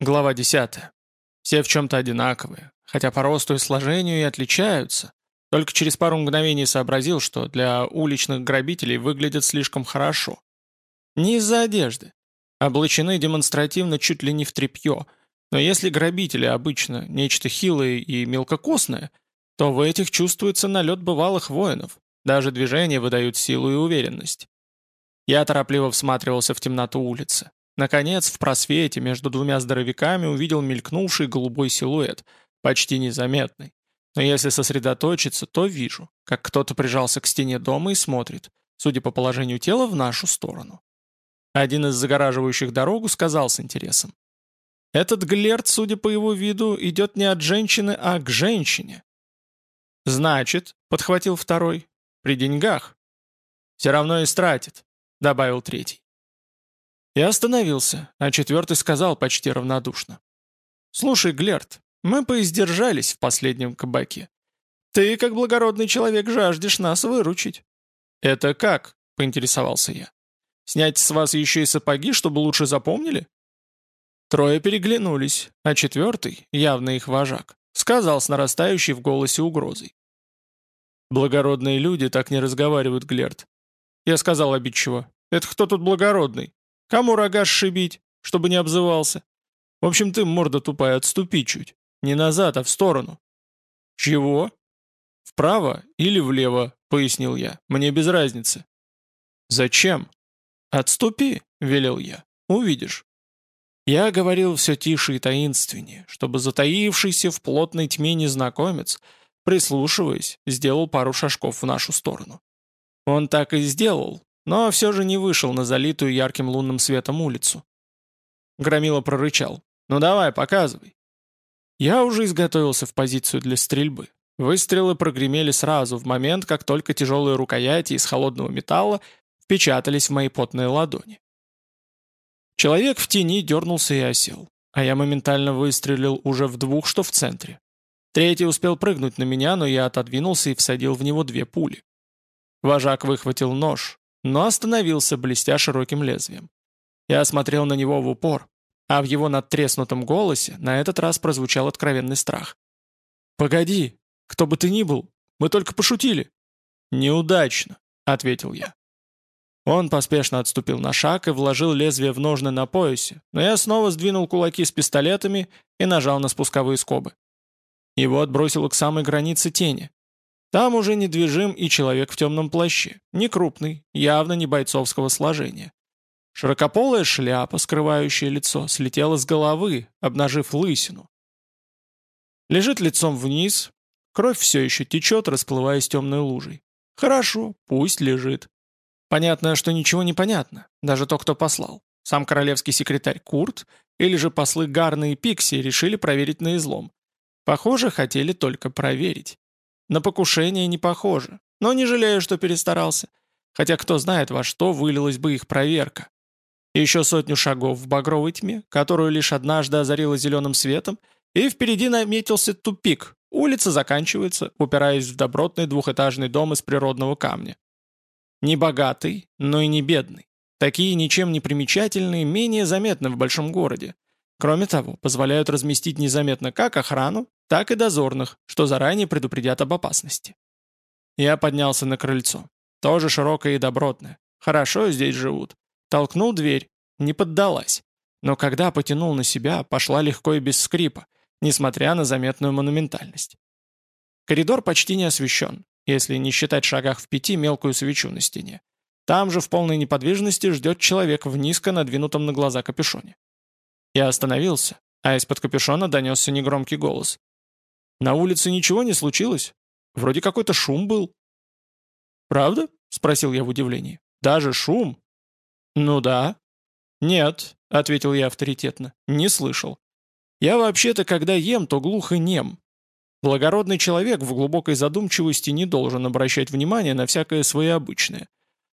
Глава 10. Все в чем-то одинаковые, хотя по росту и сложению и отличаются. Только через пару мгновений сообразил, что для уличных грабителей выглядят слишком хорошо. Не из-за одежды. Облачены демонстративно чуть ли не в тряпье. Но если грабители обычно нечто хилое и мелкокосное, то в этих чувствуется налет бывалых воинов. Даже движения выдают силу и уверенность. Я торопливо всматривался в темноту улицы. Наконец, в просвете между двумя здоровяками увидел мелькнувший голубой силуэт, почти незаметный. Но если сосредоточиться, то вижу, как кто-то прижался к стене дома и смотрит, судя по положению тела, в нашу сторону. Один из загораживающих дорогу сказал с интересом. «Этот Глерт, судя по его виду, идет не от женщины, а к женщине». «Значит», — подхватил второй, — «при деньгах». «Все равно и стратит», — добавил третий. Я остановился, а четвертый сказал почти равнодушно. «Слушай, Глерт, мы поиздержались в последнем кабаке. Ты, как благородный человек, жаждешь нас выручить». «Это как?» — поинтересовался я. «Снять с вас еще и сапоги, чтобы лучше запомнили?» Трое переглянулись, а четвертый, явно их вожак, сказал с нарастающей в голосе угрозой. «Благородные люди так не разговаривают, Глерт». Я сказал обидчиво. «Это кто тут благородный? Кому рога сшибить, чтобы не обзывался? В общем, ты, морда тупая, отступи чуть. Не назад, а в сторону». «Чего?» «Вправо или влево», — пояснил я. «Мне без разницы». «Зачем?» «Отступи», — велел я. «Увидишь». Я говорил все тише и таинственнее, чтобы затаившийся в плотной тьме незнакомец, прислушиваясь, сделал пару шажков в нашу сторону. Он так и сделал, но все же не вышел на залитую ярким лунным светом улицу. Громила прорычал. «Ну давай, показывай». Я уже изготовился в позицию для стрельбы. Выстрелы прогремели сразу, в момент, как только тяжелые рукояти из холодного металла впечатались в мои потные ладони. Человек в тени дернулся и осел, а я моментально выстрелил уже в двух, что в центре. Третий успел прыгнуть на меня, но я отодвинулся и всадил в него две пули. Вожак выхватил нож, но остановился, блестя широким лезвием. Я смотрел на него в упор, а в его надтреснутом голосе на этот раз прозвучал откровенный страх. «Погоди, кто бы ты ни был, мы только пошутили». «Неудачно», — ответил я. Он поспешно отступил на шаг и вложил лезвие в ножны на поясе, но я снова сдвинул кулаки с пистолетами и нажал на спусковые скобы. Его отбросило к самой границе тени, там уже недвижим и человек в темном плаще, не крупный, явно не бойцовского сложения. Широкополая шляпа, скрывающая лицо, слетела с головы, обнажив лысину. Лежит лицом вниз, кровь все еще течет, расплываясь темной лужей. Хорошо, пусть лежит. Понятно, что ничего не понятно, даже то, кто послал. Сам королевский секретарь Курт или же послы Гарна и Пикси решили проверить на излом. Похоже, хотели только проверить. На покушение не похоже, но не жалею, что перестарался. Хотя кто знает, во что вылилась бы их проверка. Еще сотню шагов в багровой тьме, которую лишь однажды озарила зеленым светом, и впереди наметился тупик. Улица заканчивается, упираясь в добротный двухэтажный дом из природного камня. Не богатый, но и не бедный. Такие ничем не примечательные, менее заметны в большом городе. Кроме того, позволяют разместить незаметно как охрану, так и дозорных, что заранее предупредят об опасности. Я поднялся на крыльцо. Тоже широкое и добротное. Хорошо здесь живут. Толкнул дверь. Не поддалась. Но когда потянул на себя, пошла легко и без скрипа, несмотря на заметную монументальность. Коридор почти не освещен, если не считать шагах в пяти мелкую свечу на стене. Там же в полной неподвижности ждет человек в низко надвинутом на глаза капюшоне. Я остановился, а из-под капюшона донесся негромкий голос. На улице ничего не случилось? Вроде какой-то шум был». «Правда?» — спросил я в удивлении. «Даже шум?» «Ну да». «Нет», — ответил я авторитетно, — «не слышал. Я вообще-то, когда ем, то глух и нем. Благородный человек в глубокой задумчивости не должен обращать внимание на всякое своеобычное.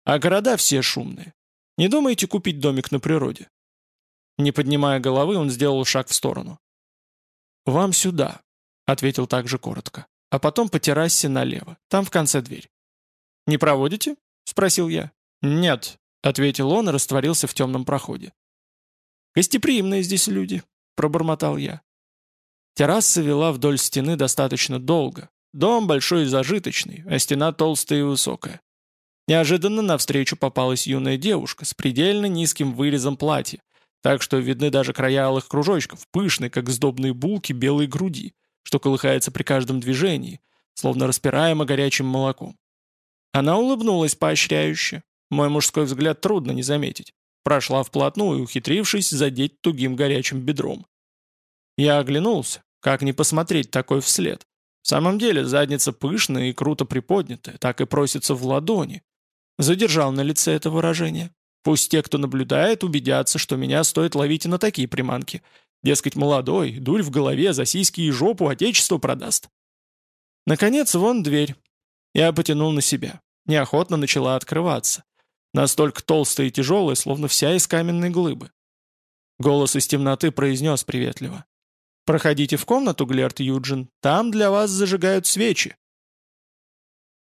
А города все шумные. Не думаете купить домик на природе?» Не поднимая головы, он сделал шаг в сторону. «Вам сюда», ответил также коротко. А потом по террасе налево. Там в конце дверь. «Не проводите?» — спросил я. «Нет», — ответил он и растворился в темном проходе. «Гостеприимные здесь люди. пробормотал я. Терраса вела вдоль стены достаточно долго. Дом большой и зажиточный, а стена толстая и высокая. Неожиданно навстречу попалась юная девушка с предельно низким вырезом платья, так что видны даже края алых кружочков, пышной, как сдобные булки белой груди, что колыхается при каждом движении, словно распираемо горячим молоком. Она улыбнулась поощряюще. Мой мужской взгляд трудно не заметить. Прошла вплотную, ухитрившись задеть тугим горячим бедром. Я оглянулся, как не посмотреть такой вслед. В самом деле задница пышная и круто приподнятая, так и просится в ладони. Задержал на лице это выражение. Пусть те, кто наблюдает, убедятся, что меня стоит ловить и на такие приманки. Дескать, молодой, дурь в голове, за сиськи и жопу отечество продаст. Наконец, вон дверь. Я потянул на себя. Неохотно начала открываться. Настолько толстая и тяжелая, словно вся из каменной глыбы. Голос из темноты произнес приветливо. «Проходите в комнату, Глерт Юджин, там для вас зажигают свечи».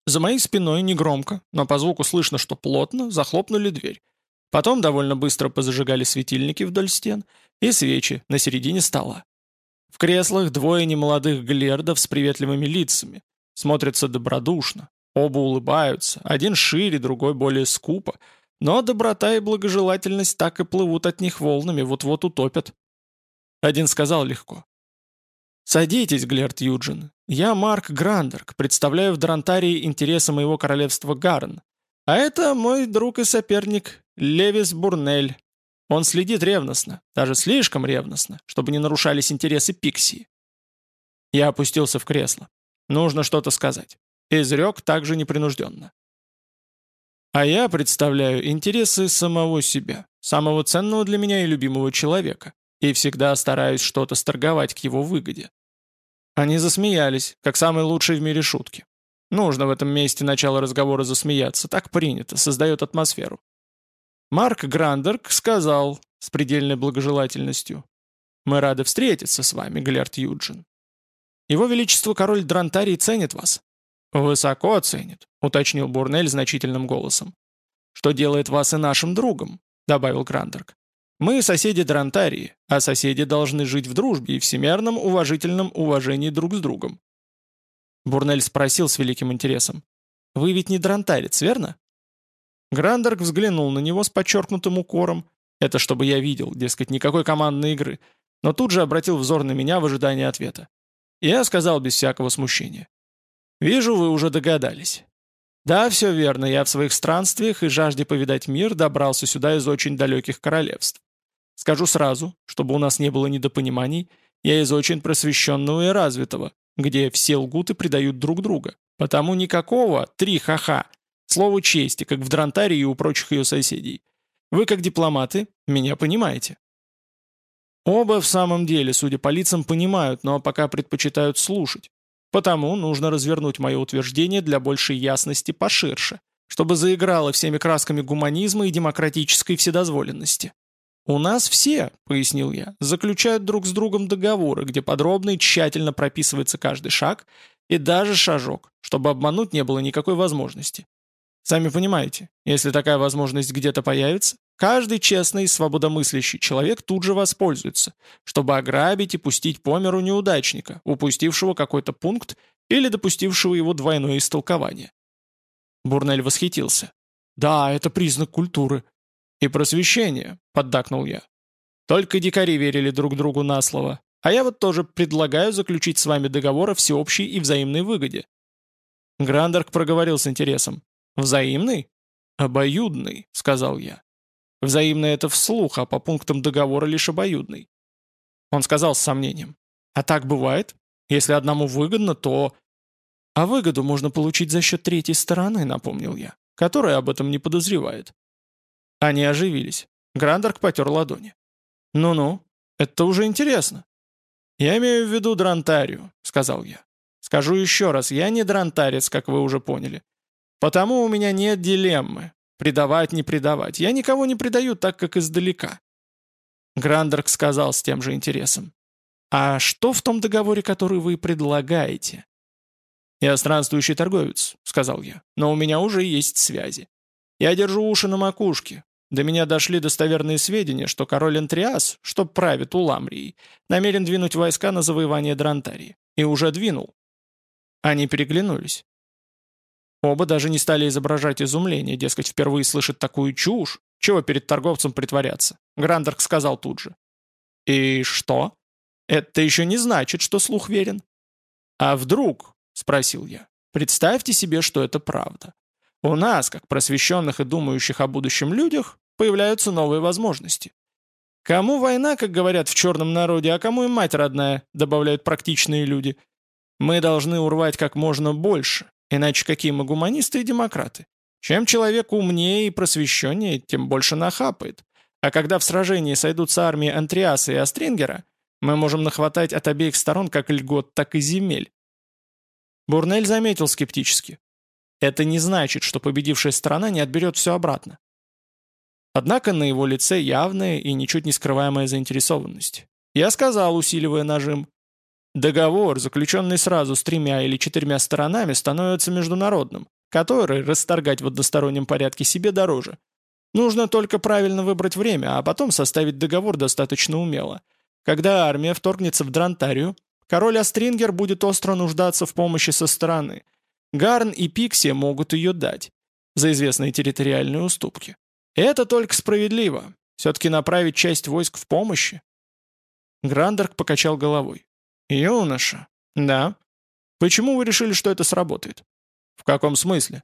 За моей спиной негромко, но по звуку слышно, что плотно, захлопнули дверь. Потом довольно быстро позажигали светильники вдоль стен и свечи на середине стола. В креслах двое немолодых глердов с приветливыми лицами. Смотрятся добродушно. Оба улыбаются, один шире, другой более скупо. Но доброта и благожелательность так и плывут от них волнами, вот-вот утопят. Один сказал легко. «Садитесь, Глерт Юджин. Я Марк Грандерк, представляю в Дронтарии интересы моего королевства Гарн. А это мой друг и соперник Левис Бурнель. Он следит ревностно, даже слишком ревностно, чтобы не нарушались интересы Пиксии. Я опустился в кресло. Нужно что-то сказать. Изрек также непринужденно. А я представляю интересы самого себя, самого ценного для меня и любимого человека, и всегда стараюсь что-то сторговать к его выгоде. Они засмеялись, как самые лучшие в мире шутки. Нужно в этом месте начало разговора засмеяться, так принято, создает атмосферу. Марк Грандерк сказал с предельной благожелательностью, «Мы рады встретиться с вами, Глерт Юджин. Его Величество король Дронтарий ценит вас». «Высоко ценит», — уточнил Бурнель значительным голосом. «Что делает вас и нашим другом», — добавил Грандерк. «Мы соседи Дронтарии, а соседи должны жить в дружбе и всемерном уважительном уважении друг с другом. Бурнель спросил с великим интересом. «Вы ведь не дронтарец, верно?» Грандерг взглянул на него с подчеркнутым укором. Это чтобы я видел, дескать, никакой командной игры. Но тут же обратил взор на меня в ожидании ответа. Я сказал без всякого смущения. «Вижу, вы уже догадались. Да, все верно, я в своих странствиях и жажде повидать мир добрался сюда из очень далеких королевств. Скажу сразу, чтобы у нас не было недопониманий, я из очень просвещенного и развитого, где все лгут и предают друг друга. Потому никакого «три ха-ха» слову чести, как в Дронтарии и у прочих ее соседей. Вы, как дипломаты, меня понимаете. Оба в самом деле, судя по лицам, понимают, но пока предпочитают слушать. Потому нужно развернуть мое утверждение для большей ясности поширше, чтобы заиграло всеми красками гуманизма и демократической вседозволенности. «У нас все», — пояснил я, — «заключают друг с другом договоры, где подробно и тщательно прописывается каждый шаг и даже шажок, чтобы обмануть не было никакой возможности. Сами понимаете, если такая возможность где-то появится, каждый честный и свободомыслящий человек тут же воспользуется, чтобы ограбить и пустить по миру неудачника, упустившего какой-то пункт или допустившего его двойное истолкование». Бурнель восхитился. «Да, это признак культуры. «И просвещение», — поддакнул я. «Только дикари верили друг другу на слово. А я вот тоже предлагаю заключить с вами договор о всеобщей и взаимной выгоде». Грандерк проговорил с интересом. «Взаимный?» «Обоюдный», — сказал я. «Взаимный — это вслух, а по пунктам договора лишь обоюдный». Он сказал с сомнением. «А так бывает? Если одному выгодно, то...» «А выгоду можно получить за счет третьей стороны», — напомнил я, «которая об этом не подозревает». Они оживились. Грандерк потер ладони. «Ну-ну, это уже интересно». «Я имею в виду Дронтарию», — сказал я. «Скажу еще раз, я не Дронтарец, как вы уже поняли. Потому у меня нет дилеммы. Предавать, не предавать. Я никого не предаю так, как издалека». Грандерк сказал с тем же интересом. «А что в том договоре, который вы предлагаете?» «Я странствующий торговец», — сказал я, — «но у меня уже есть связи. Я держу уши на макушке, До меня дошли достоверные сведения, что король Энтриас, что правит Уламрией, намерен двинуть войска на завоевание Дрантарии. И уже двинул. Они переглянулись. Оба даже не стали изображать изумление, дескать, впервые слышат такую чушь. Чего перед торговцем притворяться? Грандерк сказал тут же. «И что? Это еще не значит, что слух верен». «А вдруг?» — спросил я. «Представьте себе, что это правда. У нас, как просвещенных и думающих о будущем людях, появляются новые возможности. Кому война, как говорят в черном народе, а кому и мать родная, добавляют практичные люди. Мы должны урвать как можно больше, иначе какие мы гуманисты и демократы? Чем человек умнее и просвещеннее, тем больше нахапает. А когда в сражении сойдутся армии Антриаса и Астрингера, мы можем нахватать от обеих сторон как льгот, так и земель. Бурнель заметил скептически. Это не значит, что победившая сторона не отберет все обратно. Однако на его лице явная и ничуть не скрываемая заинтересованность. Я сказал, усиливая нажим. Договор, заключенный сразу с тремя или четырьмя сторонами, становится международным, который расторгать в одностороннем порядке себе дороже. Нужно только правильно выбрать время, а потом составить договор достаточно умело. Когда армия вторгнется в Дрантарию, король Астрингер будет остро нуждаться в помощи со стороны. Гарн и Пикси могут ее дать за известные территориальные уступки. Это только справедливо. Все-таки направить часть войск в помощи. Грандерк покачал головой. «Юноша». «Да». «Почему вы решили, что это сработает?» «В каком смысле?»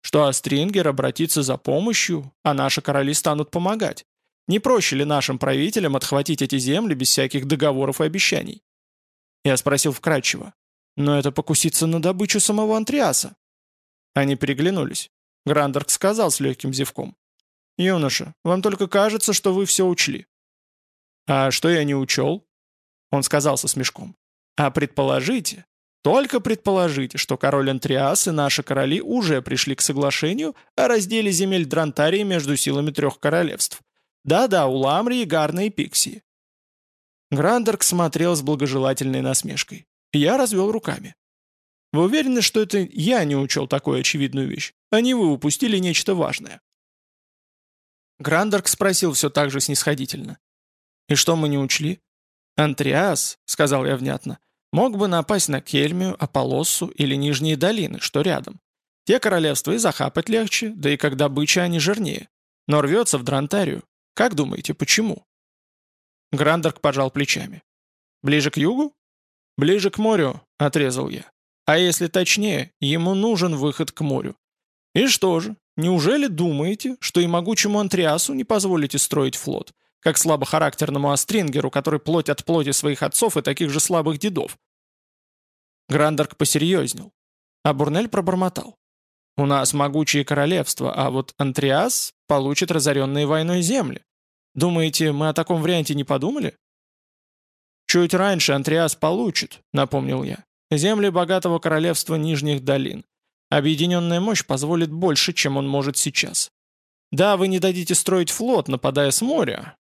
«Что Астрингер обратится за помощью, а наши короли станут помогать. Не проще ли нашим правителям отхватить эти земли без всяких договоров и обещаний?» Я спросил вкратчиво. «Но это покуситься на добычу самого Антриаса». Они переглянулись. Грандерк сказал с легким зевком. «Юноша, вам только кажется, что вы все учли». «А что я не учел?» Он сказал со смешком. «А предположите, только предположите, что король Антриас и наши короли уже пришли к соглашению о разделе земель Дрантарии между силами трех королевств. Да-да, у Ламрии, Гарна и Пиксии». Грандерк смотрел с благожелательной насмешкой. Я развел руками. «Вы уверены, что это я не учел такую очевидную вещь, а не вы упустили нечто важное?» Грандерк спросил все так же снисходительно. «И что мы не учли?» «Антриас», — сказал я внятно, — «мог бы напасть на Кельмию, Аполоссу или Нижние долины, что рядом. Те королевства и захапать легче, да и как добыча они жирнее. Но рвется в Дрантарию. Как думаете, почему?» Грандерк пожал плечами. «Ближе к югу?» «Ближе к морю», — отрезал я. «А если точнее, ему нужен выход к морю. И что же, неужели думаете, что и могучему Антриасу не позволите строить флот, как слабохарактерному Астрингеру, который плоть от плоти своих отцов и таких же слабых дедов?» Грандерк посерьезнел, а Бурнель пробормотал. «У нас могучие королевства, а вот Антриас получит разоренные войной земли. Думаете, мы о таком варианте не подумали?» «Чуть раньше Антриас получит», — напомнил я. «Земли богатого королевства Нижних долин. Объединенная мощь позволит больше, чем он может сейчас. Да, вы не дадите строить флот, нападая с моря,